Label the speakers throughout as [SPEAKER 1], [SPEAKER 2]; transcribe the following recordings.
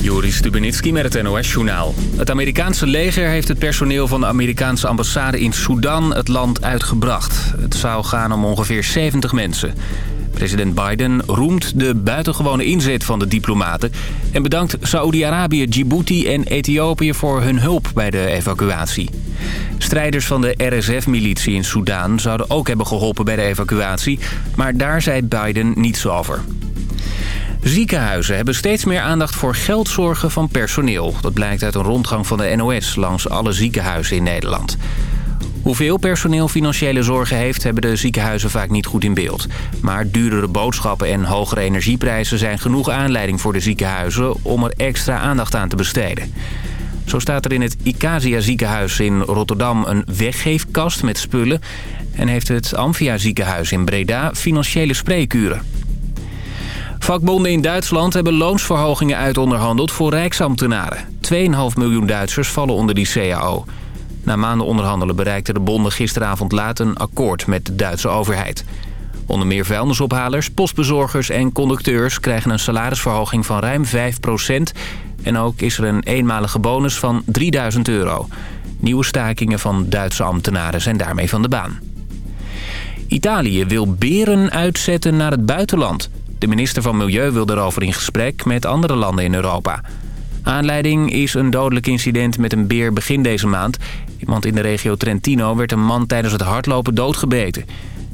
[SPEAKER 1] Joris Stubenitski met het NOS-journaal. Het Amerikaanse leger heeft het personeel van de Amerikaanse ambassade in Sudan het land uitgebracht. Het zou gaan om ongeveer 70 mensen. President Biden roemt de buitengewone inzet van de diplomaten... en bedankt Saoedi-Arabië, Djibouti en Ethiopië voor hun hulp bij de evacuatie. Strijders van de RSF-militie in Soedan zouden ook hebben geholpen bij de evacuatie... maar daar zei Biden niets over. Ziekenhuizen hebben steeds meer aandacht voor geldzorgen van personeel. Dat blijkt uit een rondgang van de NOS langs alle ziekenhuizen in Nederland. Hoeveel personeel financiële zorgen heeft, hebben de ziekenhuizen vaak niet goed in beeld. Maar duurdere boodschappen en hogere energieprijzen zijn genoeg aanleiding voor de ziekenhuizen om er extra aandacht aan te besteden. Zo staat er in het Icasia ziekenhuis in Rotterdam een weggeefkast met spullen... en heeft het Amphia ziekenhuis in Breda financiële spreekuren. Vakbonden in Duitsland hebben loonsverhogingen uitonderhandeld voor rijksambtenaren. 2,5 miljoen Duitsers vallen onder die CAO. Na maanden onderhandelen bereikten de bonden gisteravond laat een akkoord met de Duitse overheid. Onder meer vuilnisophalers, postbezorgers en conducteurs krijgen een salarisverhoging van ruim 5% En ook is er een eenmalige bonus van 3000 euro. Nieuwe stakingen van Duitse ambtenaren zijn daarmee van de baan. Italië wil beren uitzetten naar het buitenland. De minister van Milieu wil daarover in gesprek met andere landen in Europa. Aanleiding is een dodelijk incident met een beer begin deze maand. Iemand in de regio Trentino werd een man tijdens het hardlopen doodgebeten.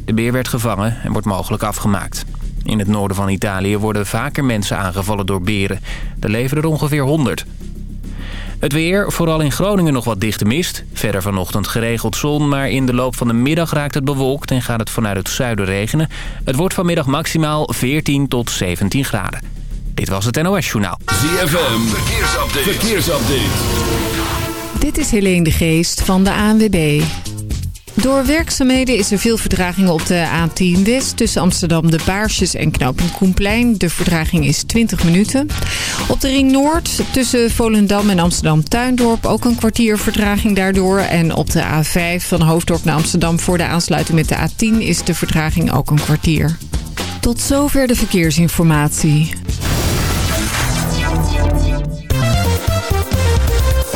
[SPEAKER 1] De beer werd gevangen en wordt mogelijk afgemaakt. In het noorden van Italië worden vaker mensen aangevallen door beren. Er leven er ongeveer 100. Het weer, vooral in Groningen nog wat dichte mist. Verder vanochtend geregeld zon, maar in de loop van de middag raakt het bewolkt... en gaat het vanuit het zuiden regenen. Het wordt vanmiddag maximaal 14 tot 17 graden. Dit was het NOS Journaal.
[SPEAKER 2] ZFM, verkeersupdate. verkeersupdate.
[SPEAKER 3] Dit is Helene de Geest van de ANWB. Door werkzaamheden is er veel verdraging op de A10 West... tussen Amsterdam de Baarsjes en Knooppunt Koenplein. De verdraging is 20 minuten. Op de Ring Noord tussen Volendam en Amsterdam Tuindorp... ook een kwartier verdraging daardoor. En op de A5 van Hoofddorp naar Amsterdam... voor de aansluiting met de A10 is de verdraging ook een kwartier. Tot zover de verkeersinformatie.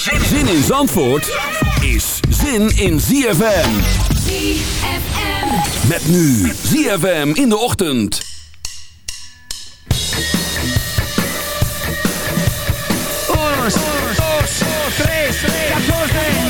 [SPEAKER 2] Zin in Zandvoort is zin in ZFM.
[SPEAKER 4] ZFM.
[SPEAKER 2] Met nu ZFM in de ochtend.
[SPEAKER 5] Uno, dos, tres, catorce.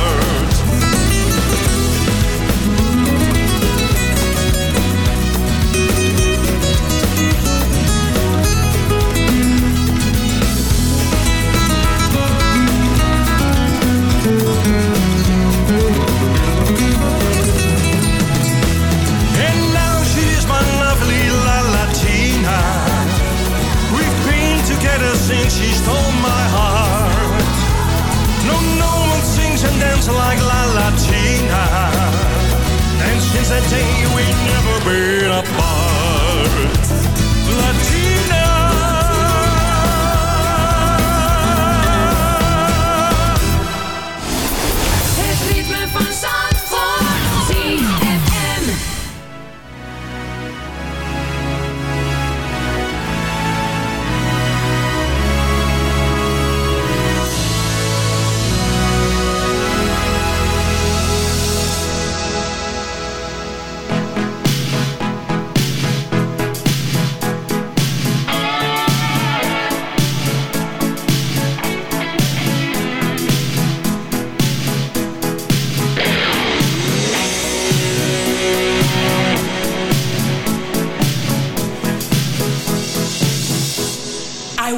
[SPEAKER 6] Up. a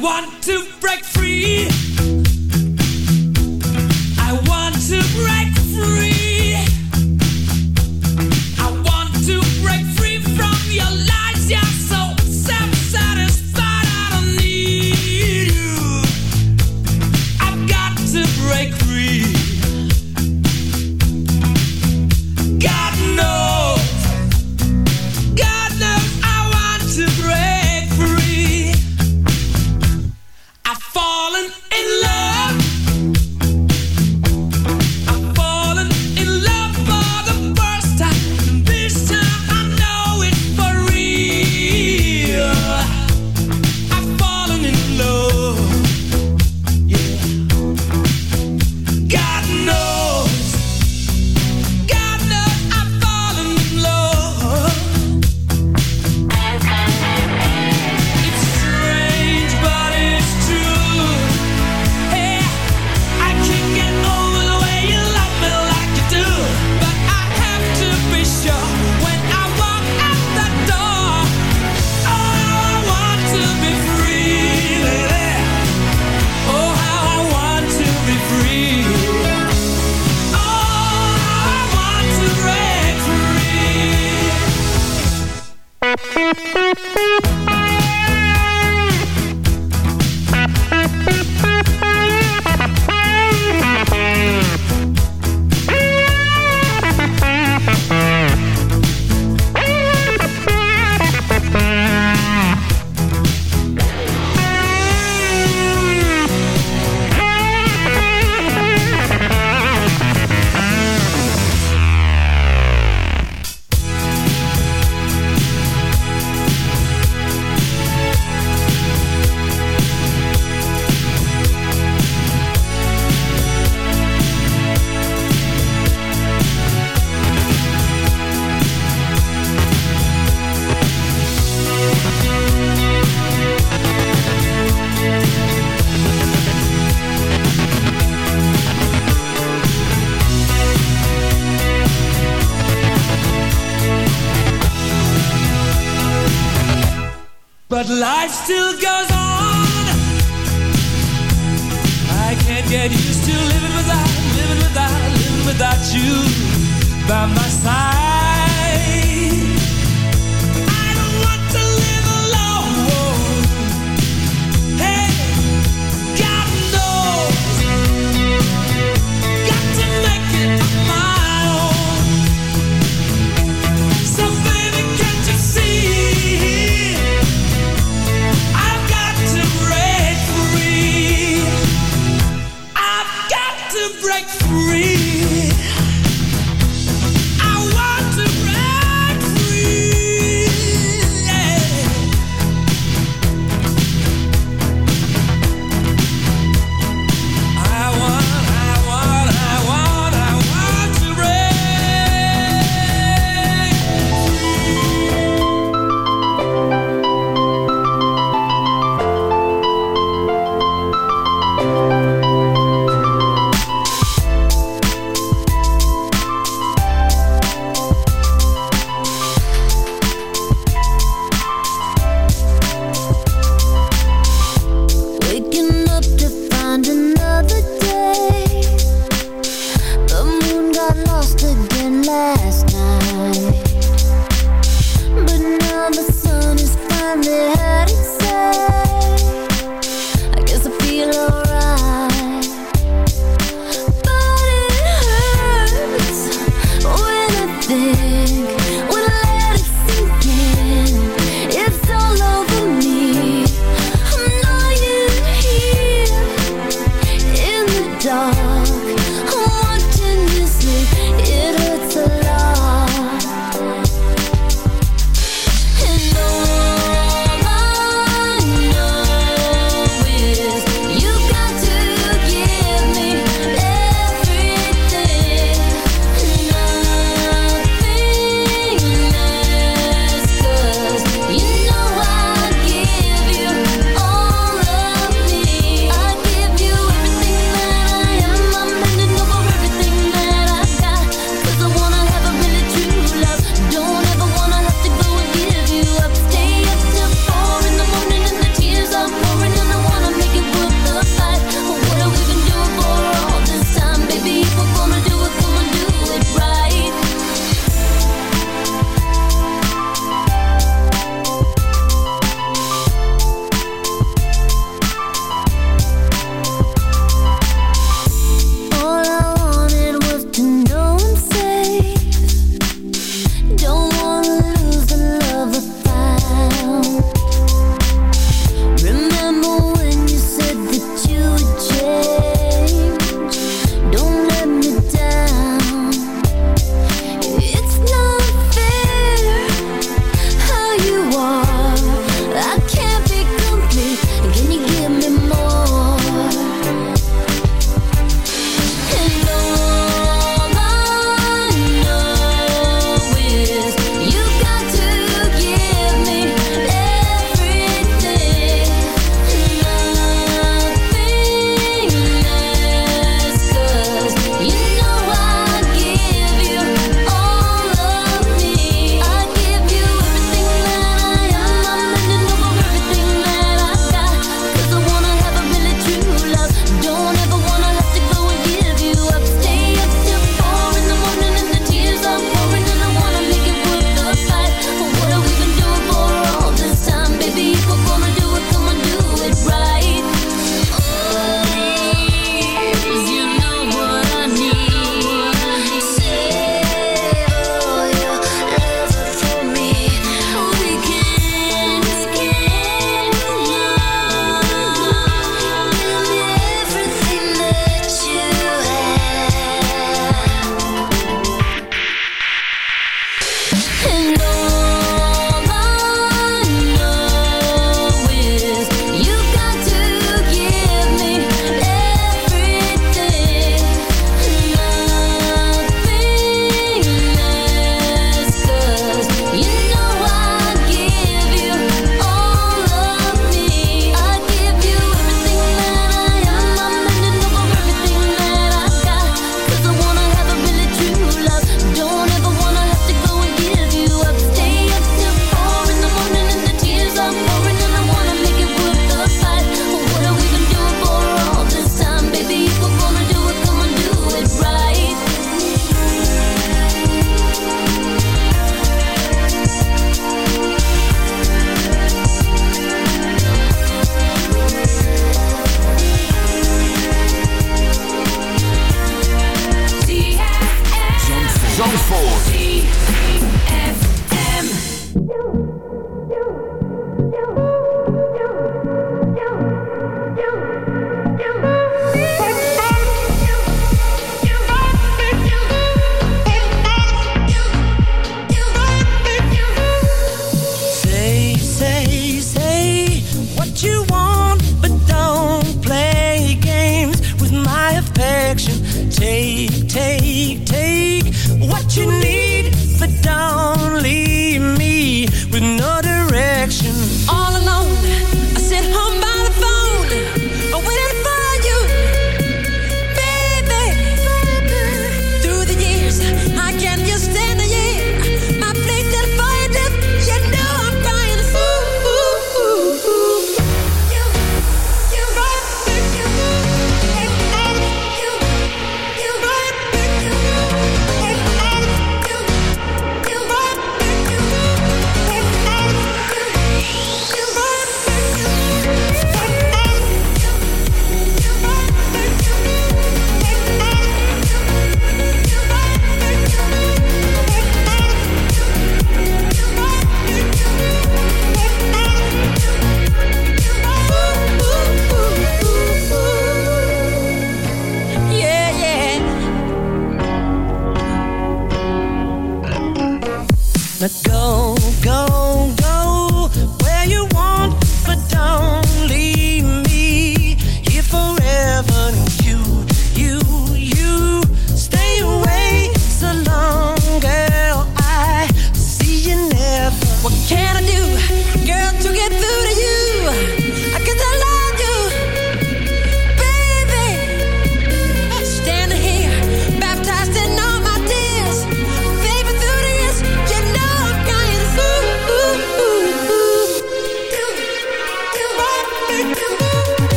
[SPEAKER 7] one, two,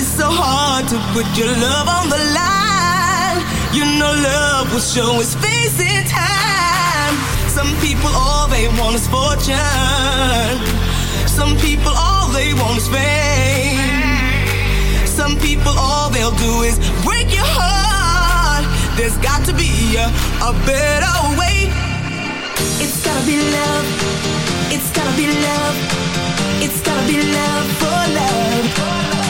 [SPEAKER 7] It's so hard to put your love on the line. You know love will show its face in time. Some people all they want is fortune. Some people all they want is fame. Some people all they'll do is break your heart. There's got to be a, a better way. It's gotta be love. It's gotta be love. It's gotta be love for love.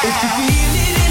[SPEAKER 7] If you feel it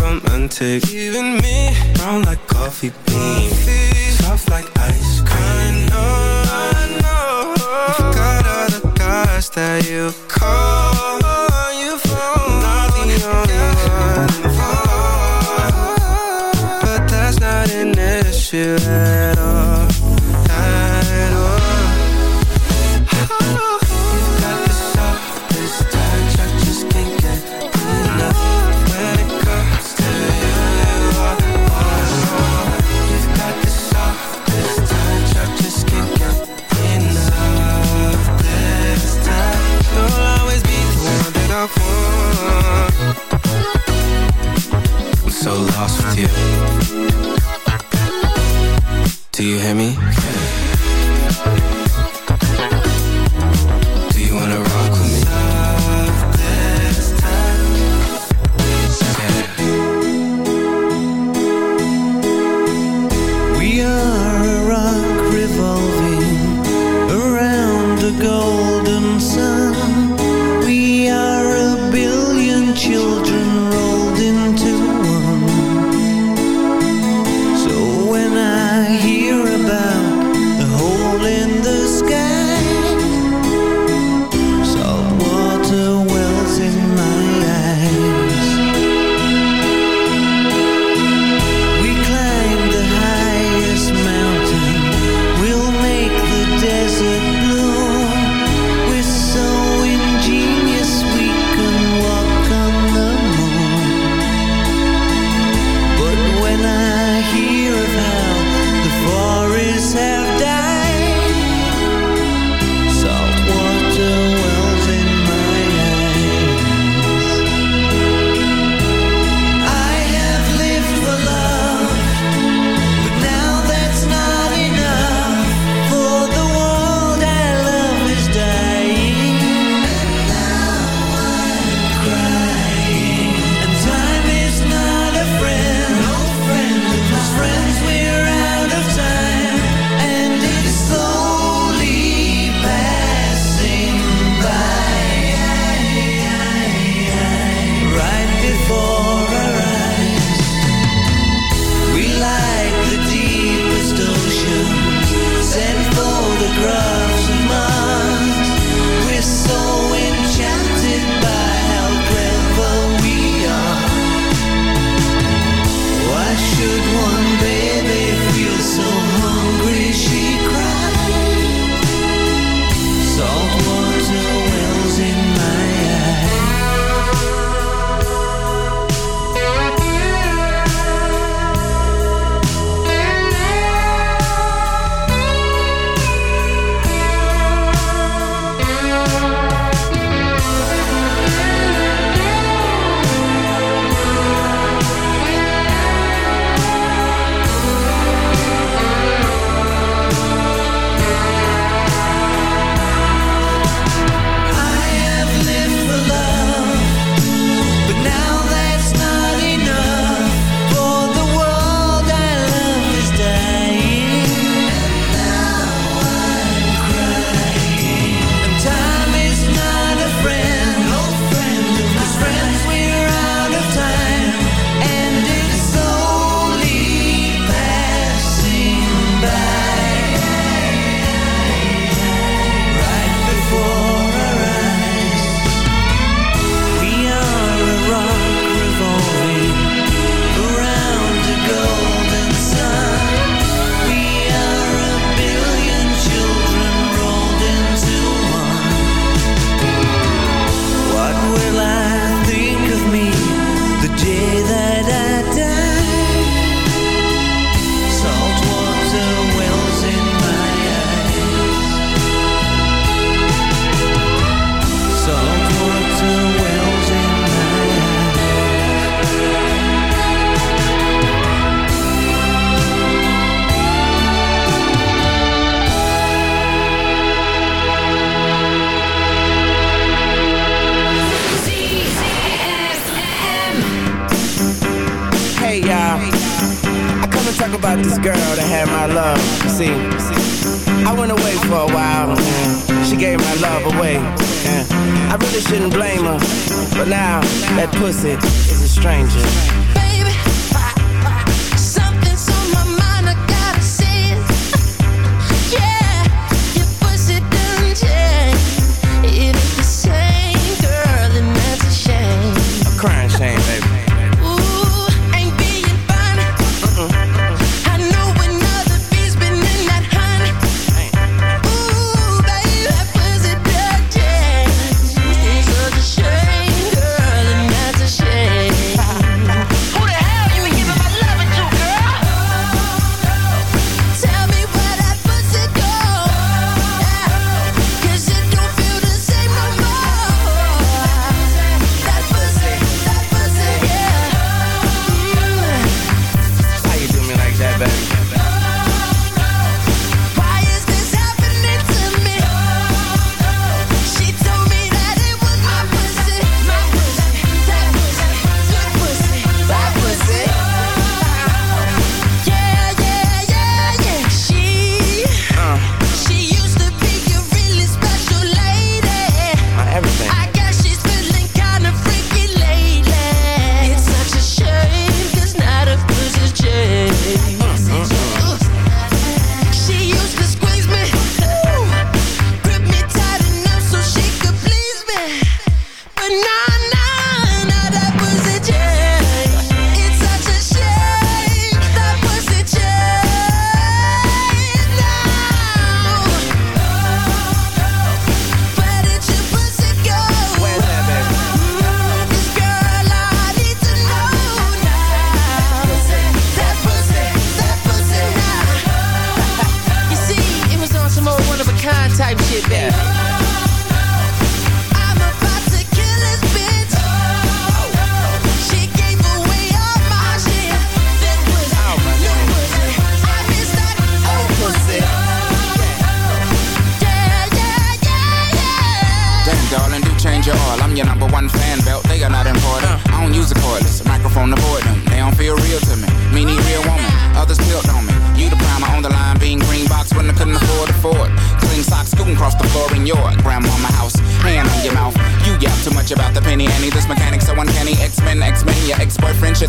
[SPEAKER 8] romantic. You me Brown like coffee bean Soft like ice cream. I know, I know. You got all the guys that you call. Do you
[SPEAKER 9] hear
[SPEAKER 10] me?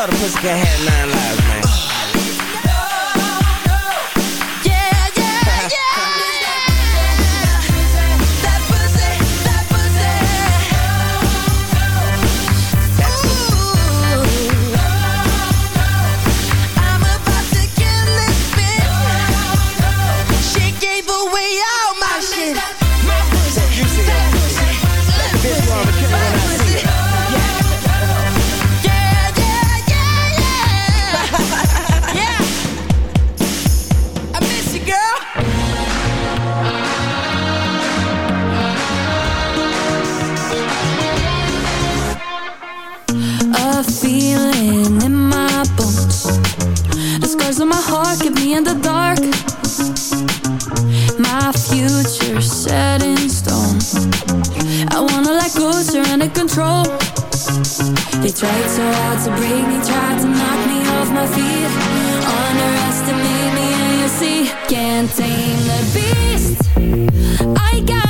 [SPEAKER 11] Thought a pussy cat had nine lives, man.
[SPEAKER 6] control. They tried so hard to break me Tried to knock me off my feet. Underestimate me and you see Can't tame the beast. I got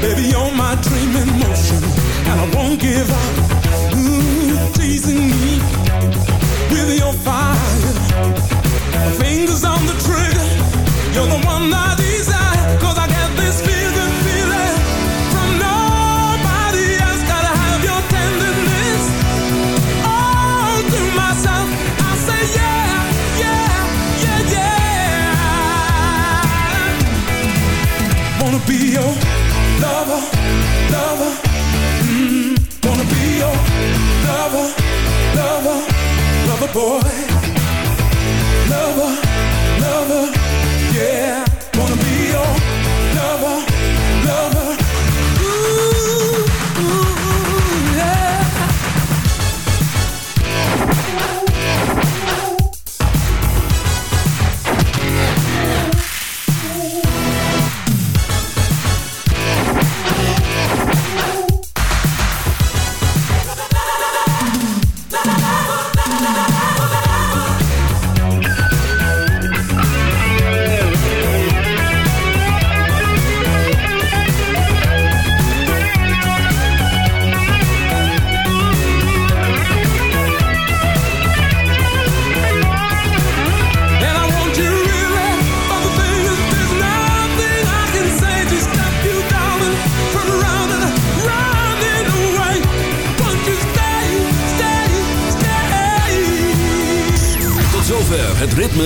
[SPEAKER 12] Baby, you're my dream in motion, and I won't give up. Ooh, teasing me with your fire. Fingers on the trigger, you're the one
[SPEAKER 2] that